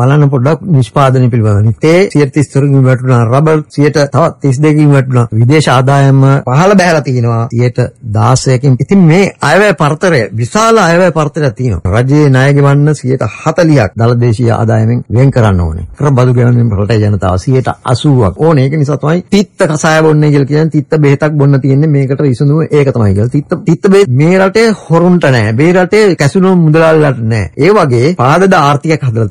බලන්න පොඩ්ඩක් නිෂ්පාදනය පිළිබඳව. තේ 133කින් වැටුණා, රබර් 100ට තවත් 32කින් වැටුණා. විදේශ ආදායම පහළ බැහැලා තියෙනවා 16කින්. ඉතින් මේ අයවැය පරතරය විශාල අයවැය පරතරයක් තියෙනවා. රජයේ ණය ගෙවන්න 140ක් දලදේශීය ආදායමෙන් වෙන් කරන්න ඕනේ. කර බදු ගෙවන්න රටේ ජනතාව 180ක් ඕනේ. ඒක නිසා තමයි තිත්ත කසාය බොන්නේ කියලා කියන්නේ තිත්ත බෙහෙතක් බොන්න තියෙන්නේ මේකට විසඳුම ඒක තමයි කියලා. තිත්ත තිත්ත බෙහෙත් මේ රටේ හොරුන්ට නැහැ. මේ රටේ කැසිනෝ මුදලාල්ලට නැහැ. ඒ වගේ පාදද ආර්ථිකයක් හදලා